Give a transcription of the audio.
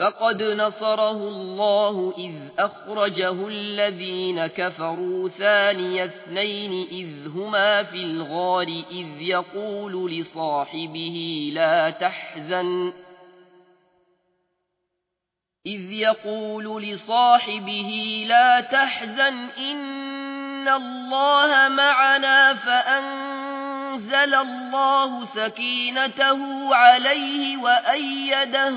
فقد نصره الله إذ أخرجه الذين كفروا ثاني اثنين إذ هما في الغار إذ يقول لصاحبه لا تحزن إذ يقول لصاحبه لا تحزن إن الله معنا فأنزل الله سكينته عليه وأيده